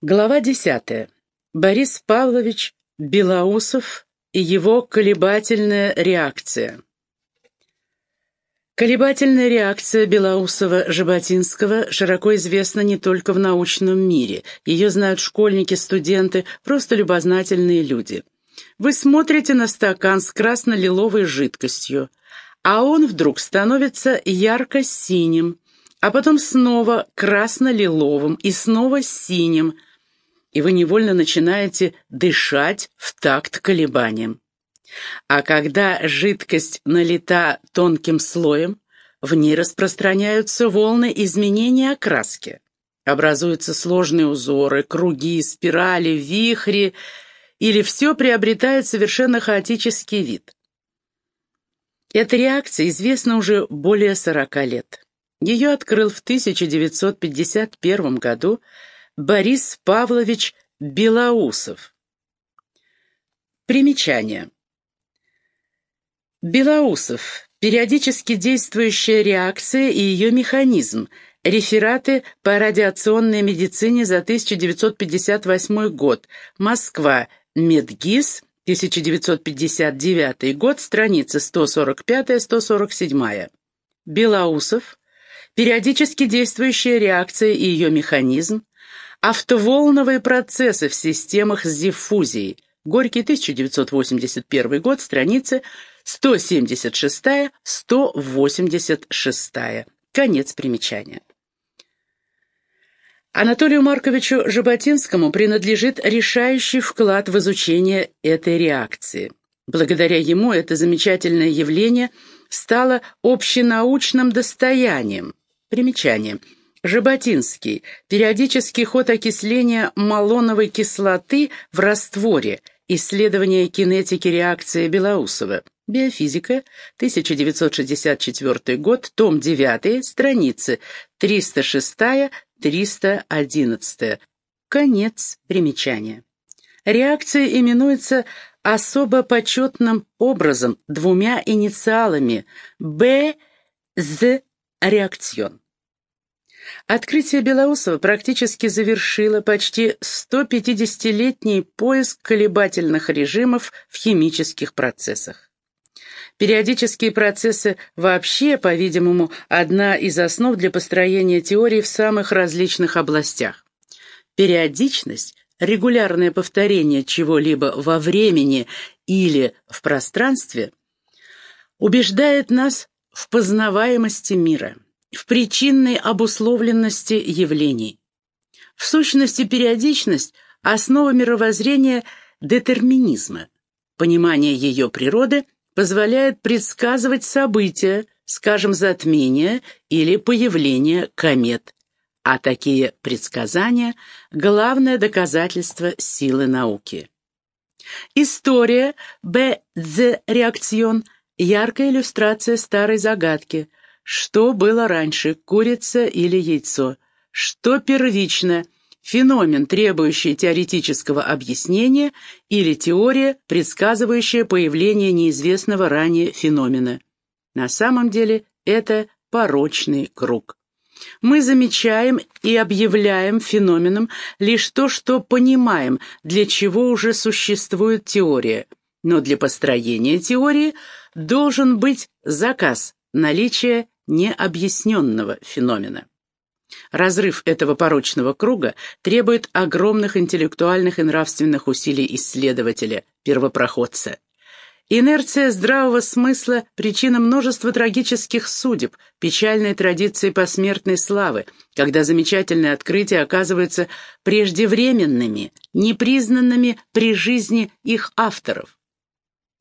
Глава десятая. Борис Павлович Белоусов и его колебательная реакция. Колебательная реакция Белоусова-Жаботинского широко известна не только в научном мире. Ее знают школьники, студенты, просто любознательные люди. Вы смотрите на стакан с красно-лиловой жидкостью, а он вдруг становится ярко-синим, а потом снова красно-лиловым и снова синим – и вы невольно начинаете дышать в такт колебаниям. А когда жидкость налита тонким слоем, в ней распространяются волны изменения окраски. Образуются сложные узоры, круги, спирали, вихри, или все приобретает совершенно хаотический вид. Эта реакция известна уже более 40 лет. Ее открыл в 1951 году Борис Павлович Белоусов. Примечание. Белоусов. Периодически действующая реакция и ее механизм. Рефераты по радиационной медицине за 1958 год. Москва. Медгиз. 1959 год. Страница 145-147. Белоусов. Периодически действующая реакция и ее механизм. Автоволновые процессы в системах с диффузией. Горький, 1981 год, страницы 176-186. Конец примечания. Анатолию Марковичу Жаботинскому принадлежит решающий вклад в изучение этой реакции. Благодаря ему это замечательное явление стало общенаучным достоянием. Примечание – Жаботинский. Периодический ход окисления малоновой кислоты в растворе. Исследование кинетики реакции Белоусова. Биофизика, 1964 год, том 9, страницы 306-311. Конец примечания. Реакция именуется особо почетным образом двумя инициалами «Б», «З», «Реакцион». Открытие Белоусова практически завершило почти 150-летний поиск колебательных режимов в химических процессах. Периодические процессы вообще, по-видимому, одна из основ для построения теорий в самых различных областях. Периодичность, регулярное повторение чего-либо во времени или в пространстве, убеждает нас в познаваемости мира – в причинной обусловленности явлений. В сущности, периодичность – основа мировоззрения детерминизма. Понимание ее природы позволяет предсказывать события, скажем, затмения или появление комет. А такие предсказания – главное доказательство силы науки. История Б. Дз. Реакцион – яркая иллюстрация старой загадки – что было раньше, курица или яйцо? Что первично, феномен, требующий теоретического объяснения, или теория, предсказывающая появление неизвестного ранее феномена? На самом деле это порочный круг. Мы замечаем и объявляем феноменом лишь то, что понимаем, для чего уже существует теория. Но для построения теории должен быть заказ, наличие необъясненного феномена. Разрыв этого порочного круга требует огромных интеллектуальных и нравственных усилий исследователя, первопроходца. Инерция здравого смысла – причина множества трагических судеб, печальной традиции посмертной славы, когда замечательные открытия оказываются преждевременными, непризнанными при жизни их авторов.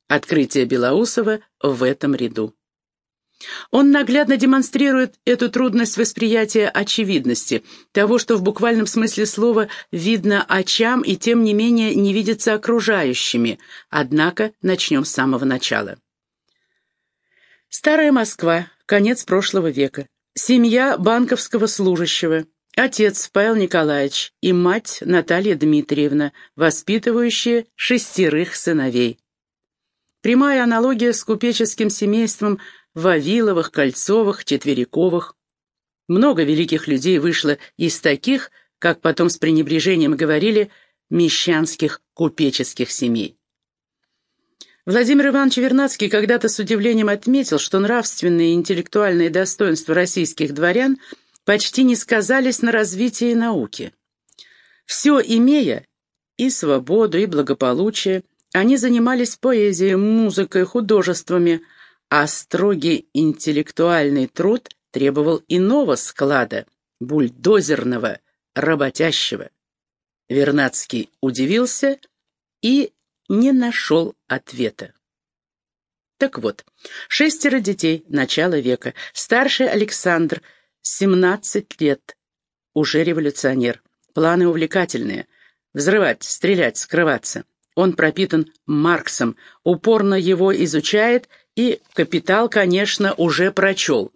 Открытие Белоусова в этом ряду. Он наглядно демонстрирует эту трудность восприятия очевидности, того, что в буквальном смысле слова видно очам и тем не менее не видится окружающими. Однако начнем с самого начала. Старая Москва, конец прошлого века. Семья банковского служащего. Отец Павел Николаевич и мать Наталья Дмитриевна, воспитывающие шестерых сыновей. Прямая аналогия с купеческим семейством Вавиловых, Кольцовых, Четвериковых. Много великих людей вышло из таких как потом с пренебрежением говорили, мещанских купеческих семей. Владимир Иванович Вернадский когда-то с удивлением отметил, что нравственные и интеллектуальные достоинства российских дворян почти не сказались на развитии науки. Все имея, и свободу, и благополучие, они занимались поэзией, музыкой, художествами, а строгий интеллектуальный труд требовал иного склада, бульдозерного, работящего. Вернадский удивился и не нашел ответа. Так вот, шестеро детей, начала века, старший Александр, 17 лет, уже революционер, планы увлекательные, взрывать, стрелять, скрываться. Он пропитан Марксом, упорно его изучает и «Капитал», конечно, уже прочел.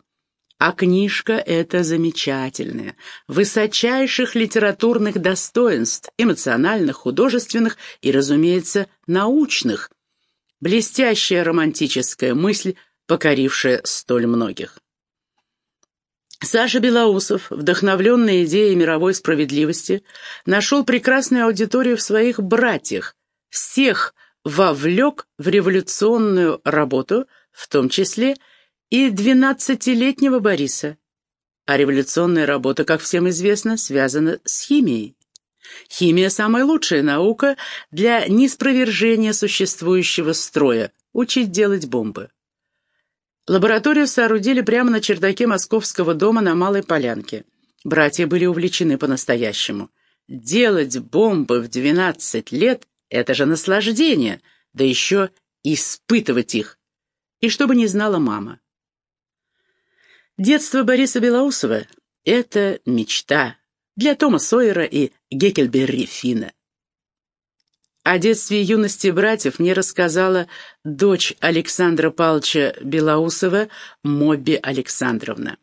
А книжка эта замечательная, высочайших литературных достоинств, эмоциональных, художественных и, разумеется, научных. Блестящая романтическая мысль, покорившая столь многих. Саша Белоусов, вдохновленный идеей мировой справедливости, нашел прекрасную аудиторию в своих братьях, всех вовлек в революционную работу, в том числе и двенадцатилетнего Бориса. А революционная работа, как всем известно, связана с химией. Химия – самая лучшая наука для неспровержения существующего строя – учить делать бомбы. Лабораторию соорудили прямо на чердаке московского дома на Малой Полянке. Братья были увлечены по-настоящему. Делать бомбы в 12 лет – это же наслаждение, да еще испытывать их. И чтобы не знала мама. Детство Бориса Белоусова — это мечта для Тома Сойера и Геккельберри Фина. О детстве и юности братьев мне рассказала дочь Александра Павловича Белоусова, Мобби Александровна.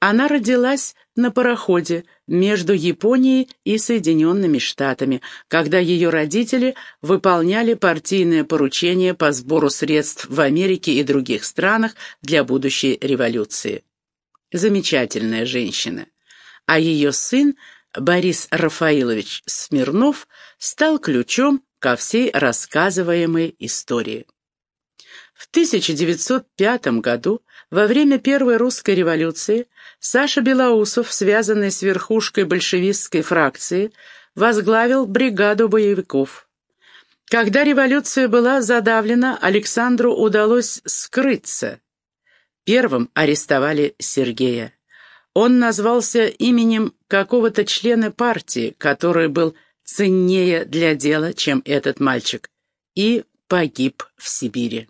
Она родилась на пароходе между Японией и Соединенными Штатами, когда ее родители выполняли партийное поручение по сбору средств в Америке и других странах для будущей революции замечательная женщина. А ее сын, Борис Рафаилович Смирнов, стал ключом ко всей рассказываемой истории. В 1905 году, во время Первой русской революции, Саша Белоусов, связанный с верхушкой большевистской фракции, возглавил бригаду боевиков. Когда революция была задавлена, Александру удалось скрыться. Первым арестовали Сергея. Он назвался именем какого-то члена партии, который был ценнее для дела, чем этот мальчик, и погиб в Сибири.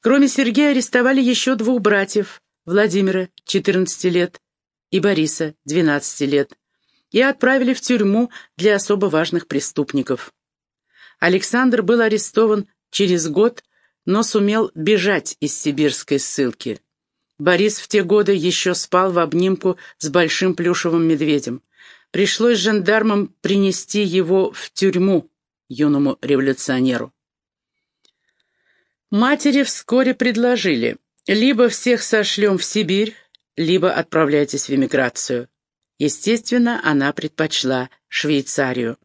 Кроме Сергея арестовали еще двух братьев, Владимира, 14 лет, и Бориса, 12 лет, и отправили в тюрьму для особо важных преступников. Александр был арестован через год но сумел бежать из сибирской ссылки. Борис в те годы еще спал в обнимку с большим плюшевым медведем. Пришлось жандармам принести его в тюрьму, юному революционеру. Матери вскоре предложили, либо всех сошлем в Сибирь, либо отправляйтесь в эмиграцию. Естественно, она предпочла Швейцарию.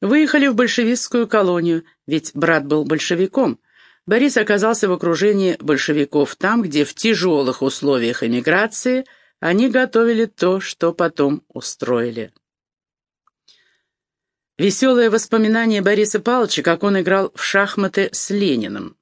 Выехали в большевистскую колонию, ведь брат был большевиком, Борис оказался в окружении большевиков там, где в тяжелых условиях эмиграции они готовили то, что потом устроили. Веселое воспоминание Бориса Павловича, как он играл в шахматы с Лениным.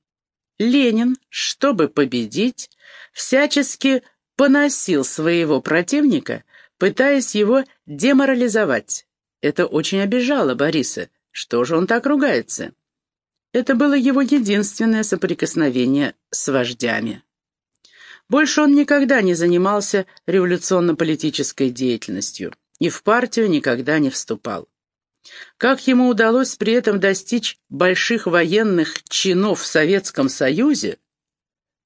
Ленин, чтобы победить, всячески поносил своего противника, пытаясь его деморализовать. Это очень обижало Бориса. Что же он так ругается? Это было его единственное соприкосновение с вождями. Больше он никогда не занимался революционно-политической деятельностью и в партию никогда не вступал. Как ему удалось при этом достичь больших военных чинов в Советском Союзе,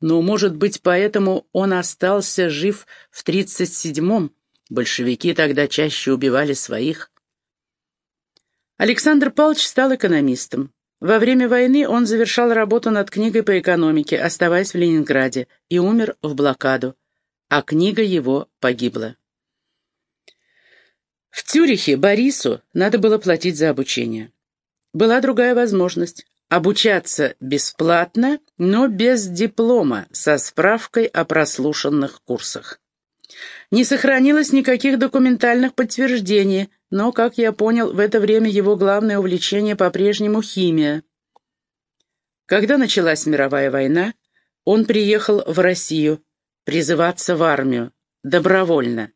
но, может быть, поэтому он остался жив в 37-м, большевики тогда чаще убивали своих. Александр Павлович стал экономистом. Во время войны он завершал работу над книгой по экономике, оставаясь в Ленинграде, и умер в блокаду, а книга его погибла. В Тюрихе Борису надо было платить за обучение. Была другая возможность – обучаться бесплатно, но без диплома, со справкой о прослушанных курсах. Не сохранилось никаких документальных подтверждений, но, как я понял, в это время его главное увлечение по-прежнему химия. Когда началась мировая война, он приехал в Россию призываться в армию, добровольно.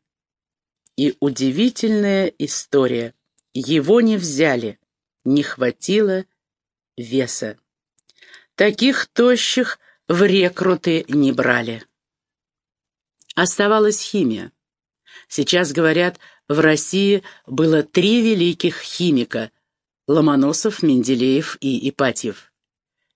И удивительная история. Его не взяли, не хватило веса. Таких тощих в рекруты не брали. Оставалась химия. Сейчас, говорят, в России было три великих химика – Ломоносов, Менделеев и Ипатьев.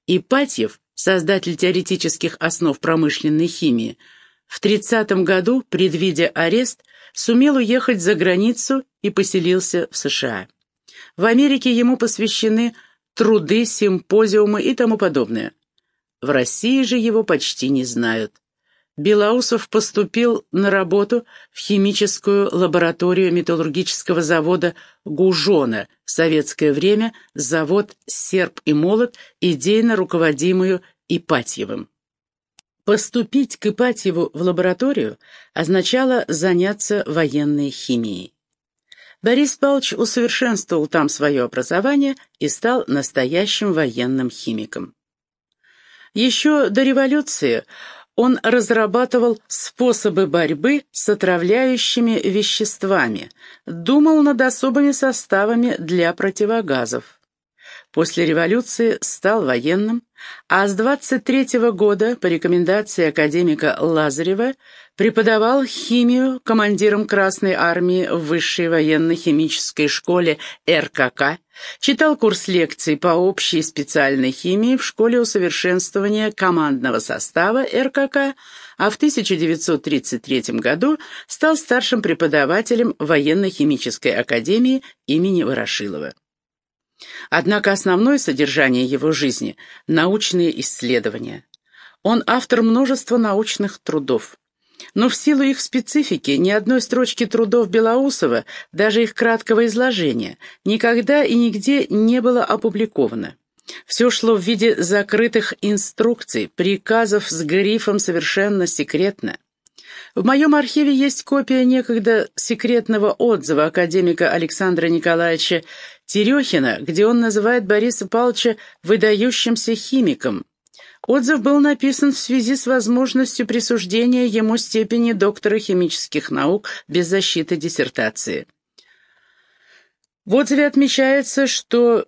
Ипатьев, создатель теоретических основ промышленной химии, в 30 году, предвидя арест, сумел уехать за границу и поселился в США. В Америке ему посвящены труды, симпозиумы и тому подобное. В России же его почти не знают. Белоусов поступил на работу в химическую лабораторию металлургического завода «Гужона», в советское время завод «Серп и молот», идейно руководимую Ипатьевым. Поступить к Ипатьеву в лабораторию означало заняться военной химией. Борис Павлович усовершенствовал там свое образование и стал настоящим военным химиком. Еще до революции он разрабатывал способы борьбы с отравляющими веществами, думал над особыми составами для противогазов. После революции стал военным, а с 23 -го года по рекомендации академика Лазарева преподавал химию командиром Красной Армии в Высшей военно-химической школе РКК, читал курс лекций по общей специальной химии в школе усовершенствования командного состава РКК, а в 1933 году стал старшим преподавателем военно-химической академии имени Ворошилова. Однако основное содержание его жизни – научные исследования. Он автор множества научных трудов. Но в силу их специфики ни одной строчки трудов Белоусова, даже их краткого изложения, никогда и нигде не было опубликовано. Все шло в виде закрытых инструкций, приказов с грифом «совершенно секретно». В моем архиве есть копия некогда секретного отзыва академика Александра Николаевича Терехина, где он называет Бориса Павловича выдающимся химиком. Отзыв был написан в связи с возможностью присуждения ему степени доктора химических наук без защиты диссертации. В отзыве отмечается, что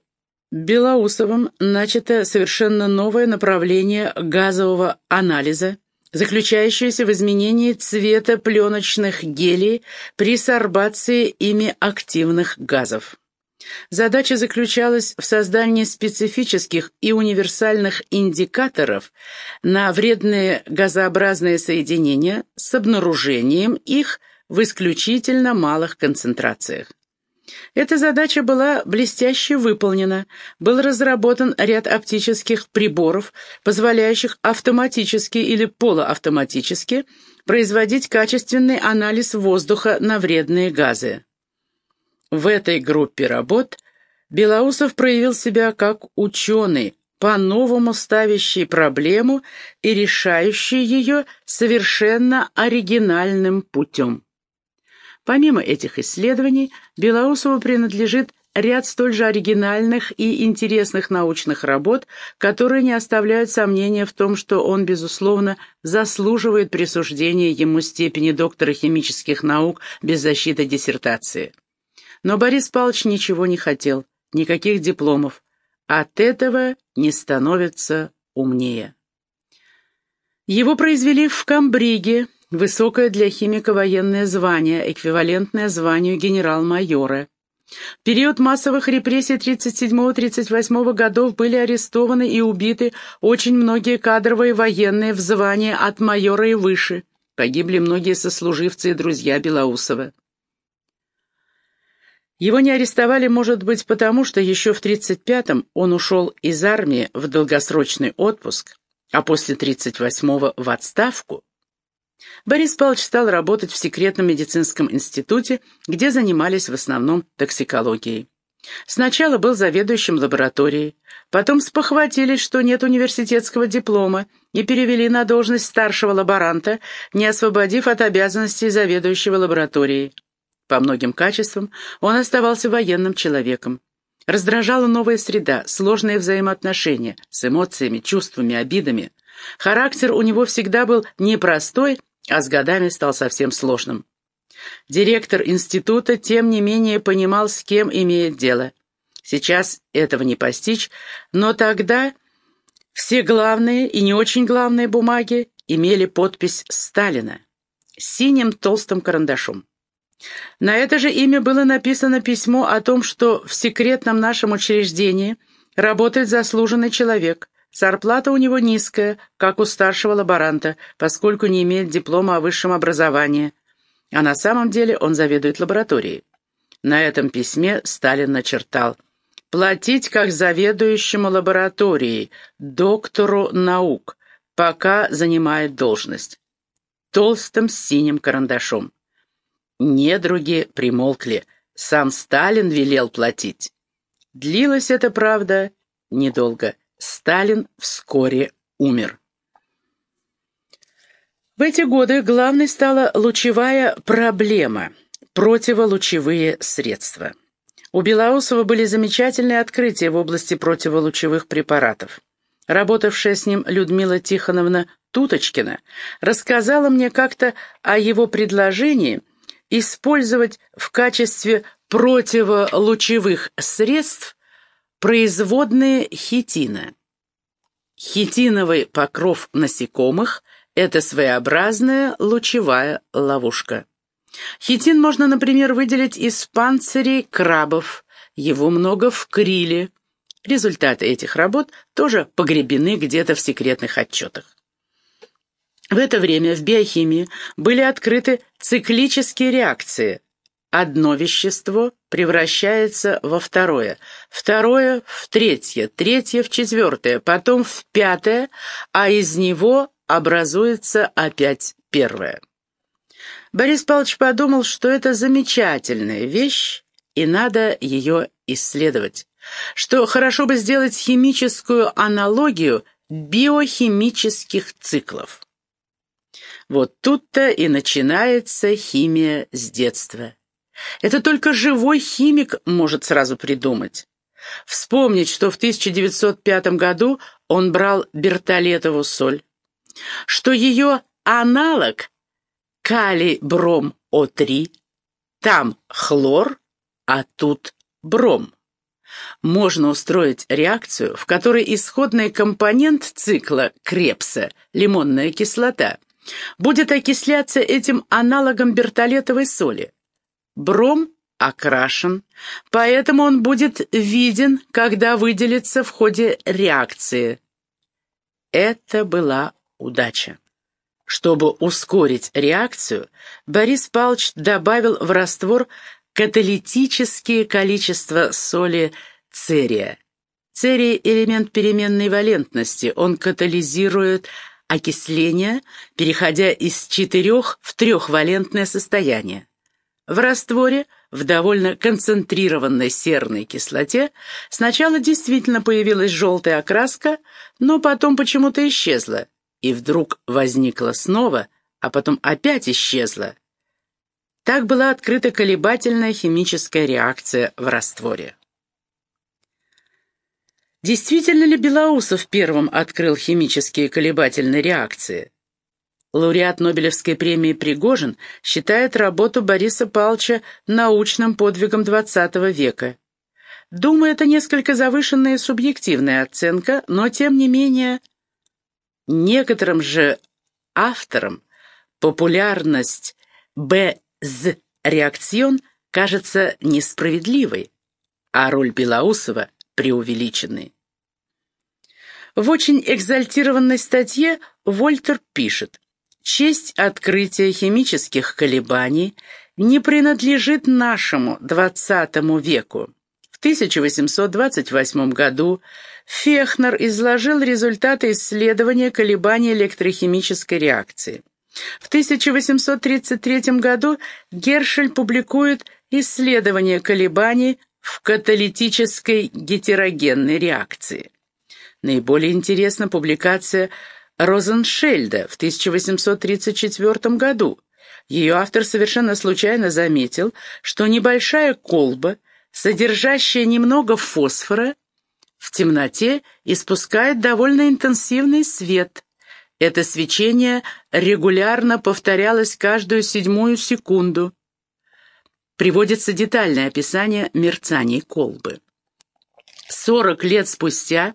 Белоусовым начато совершенно новое направление газового анализа, заключающееся в изменении цвета пленочных гелий при сорбации ими активных газов. Задача заключалась в создании специфических и универсальных индикаторов на вредные газообразные соединения с обнаружением их в исключительно малых концентрациях. Эта задача была блестяще выполнена. Был разработан ряд оптических приборов, позволяющих автоматически или полуавтоматически производить качественный анализ воздуха на вредные газы. В этой группе работ Белоусов проявил себя как ученый, по-новому ставящий проблему и решающий ее совершенно оригинальным путем. Помимо этих исследований, Белоусову принадлежит ряд столь же оригинальных и интересных научных работ, которые не оставляют сомнения в том, что он, безусловно, заслуживает присуждения ему степени доктора химических наук без защиты диссертации. Но Борис Павлович ничего не хотел, никаких дипломов. От этого не становится умнее. Его произвели в Камбриге, высокое для химика военное звание, эквивалентное званию генерал-майора. В период массовых репрессий 37-38 годов были арестованы и убиты очень многие кадровые военные в звании от майора и выше. Погибли многие сослуживцы и друзья Белоусова. Его не арестовали, может быть, потому что еще в 35-м он ушел из армии в долгосрочный отпуск, а после 38-го в отставку. Борис Павлович стал работать в секретном медицинском институте, где занимались в основном токсикологией. Сначала был заведующим лабораторией, потом спохватились, что нет университетского диплома, и перевели на должность старшего лаборанта, не освободив от обязанностей заведующего лабораторией. По многим качествам он оставался военным человеком. Раздражала новая среда, сложные взаимоотношения с эмоциями, чувствами, обидами. Характер у него всегда был непростой, а с годами стал совсем сложным. Директор института, тем не менее, понимал, с кем имеет дело. Сейчас этого не постичь, но тогда все главные и не очень главные бумаги имели подпись Сталина синим толстым карандашом. На это же имя было написано письмо о том, что в секретном нашем учреждении работает заслуженный человек. Зарплата у него низкая, как у старшего лаборанта, поскольку не имеет диплома о высшем образовании. А на самом деле он заведует лабораторией. На этом письме Сталин начертал «Платить как заведующему лабораторией, доктору наук, пока занимает должность» толстым синим карандашом. Недруги примолкли. Сам Сталин велел платить. Длилось это, правда, недолго. Сталин вскоре умер. В эти годы главной стала лучевая проблема – противолучевые средства. У Белоусова были замечательные открытия в области противолучевых препаратов. Работавшая с ним Людмила Тихоновна Туточкина рассказала мне как-то о его предложении – использовать в качестве противолучевых средств производные хитина. Хитиновый покров насекомых – это своеобразная лучевая ловушка. Хитин можно, например, выделить из панцирей крабов, его много в криле. Результаты этих работ тоже погребены где-то в секретных отчетах. В это время в биохимии были открыты циклические реакции. Одно вещество превращается во второе, второе в третье, третье в четвертое, потом в пятое, а из него образуется опять первое. Борис Павлович подумал, что это замечательная вещь, и надо ее исследовать, что хорошо бы сделать химическую аналогию биохимических циклов. Вот тут-то и начинается химия с детства. Это только живой химик может сразу придумать. Вспомнить, что в 1905 году он брал бертолетову соль, что ее аналог калий-бром-О3, там хлор, а тут бром. Можно устроить реакцию, в которой исходный компонент цикла Крепса, лимонная кислота, будет окисляться этим аналогом бертолетовой соли. Бром окрашен, поэтому он будет виден, когда выделится в ходе реакции. Это была удача. Чтобы ускорить реакцию, Борис Павлович добавил в раствор каталитические количества соли церия. Церий – элемент переменной валентности, он катализирует окисления, переходя из четырех в трехвалентное состояние. В растворе, в довольно концентрированной серной кислоте, сначала действительно появилась желтая окраска, но потом почему-то исчезла, и вдруг возникла снова, а потом опять исчезла. Так была открыта колебательная химическая реакция в растворе. Действительно ли Белоусов первым открыл химические колебательные реакции? Лауреат Нобелевской премии Пригожин считает работу Бориса Павловича научным подвигом XX века. Думаю, это несколько завышенная субъективная оценка, но тем не менее некоторым же авторам популярность «Б.З. реакцион» кажется несправедливой, а роль Белоусова – преувеличенной. В очень экзальтированной статье Вольтер пишет, «Честь открытия химических колебаний не принадлежит нашему XX веку. В 1828 году Фехнер изложил результаты исследования колебаний электрохимической реакции. В 1833 году Гершель публикует исследование колебаний в каталитической гетерогенной реакции. Наиболее интересна публикация Розеншельда в 1834 году. Ее автор совершенно случайно заметил, что небольшая колба, содержащая немного фосфора, в темноте испускает довольно интенсивный свет. Это свечение регулярно повторялось каждую седьмую секунду. Приводится детальное описание мерцаний колбы. 40 лет спустя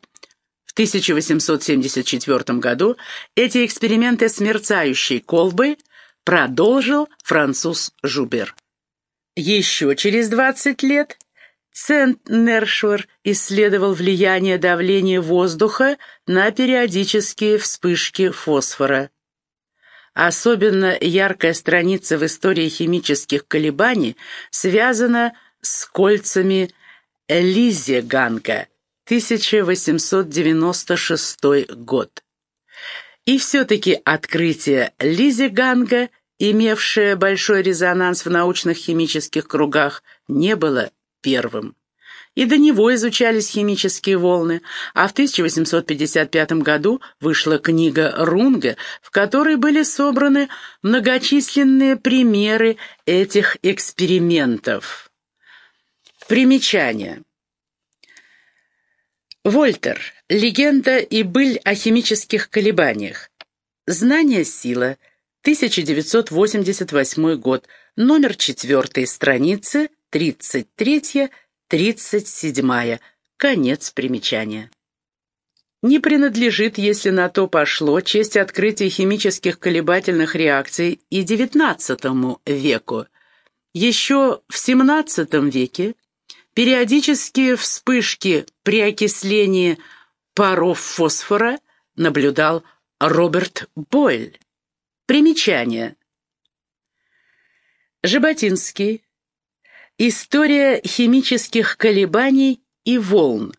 в 1874 году эти эксперименты с мерцающей колбой продолжил француз Жубер. Еще через 20 лет Центнершвер исследовал влияние давления воздуха на периодические вспышки фосфора. Особенно яркая страница в истории химических колебаний связана с кольцами Лизеганга, 1896 год. И все-таки открытие Лизеганга, имевшее большой резонанс в научных химических кругах, не было первым. И до него изучались химические волны, а в 1855 году вышла книга Рунга, в которой были собраны многочисленные примеры этих экспериментов. Примечание. Вольтер. Легенда и быль о химических колебаниях. Знание сила. 1988 год. Номер 4 страницы 33-37. Конец примечания. Не принадлежит, если на то пошло, честь открытия химических колебательных реакций и XIX веку. Еще в XVII веке Периодические вспышки при окислении паров фосфора наблюдал Роберт Бойль. Примечание. Жаботинский. История химических колебаний и волн.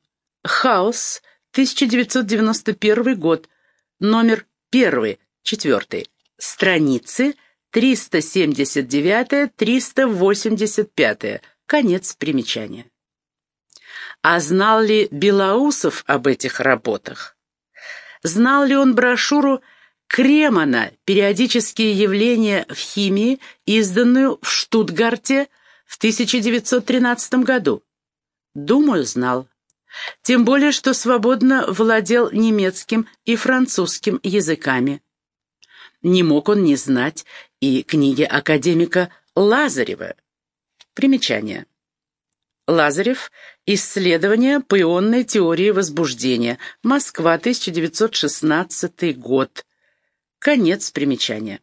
Хаос, 1991 год. Номер 1, 4. Страницы 379-385. Конец примечания. А знал ли Белоусов об этих работах? Знал ли он брошюру Кремана «Периодические явления в химии», изданную в Штутгарте в 1913 году? Думаю, знал. Тем более, что свободно владел немецким и французским языками. Не мог он не знать и книги академика Лазарева Примечание. Лазарев. Исследование по ионной теории возбуждения. Москва, 1916 год. Конец примечания.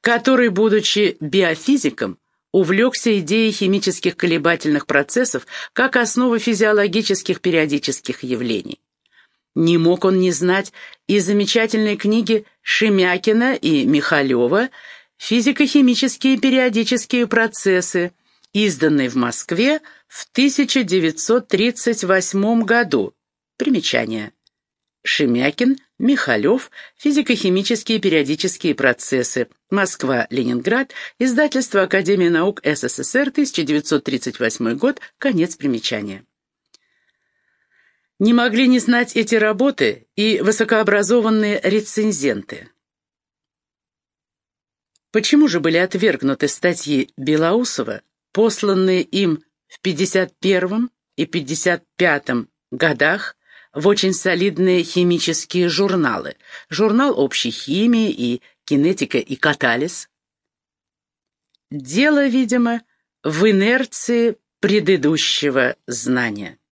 Который, будучи биофизиком, увлекся идеей химических колебательных процессов как основы физиологических периодических явлений. Не мог он не знать и замечательной книги Шемякина и Михалева «Физико-химические периодические процессы», изданной в Москве в 1938 году. Примечание. Шемякин, Михалев, физико-химические периодические процессы. Москва, Ленинград, издательство Академия наук СССР, 1938 год, конец примечания. Не могли не знать эти работы и высокообразованные рецензенты. Почему же были отвергнуты статьи Белоусова, посланные им в 51 и 55 годах в очень солидные химические журналы. Журнал общей химии и кинетика и катализ. Дело, видимо, в инерции предыдущего знания.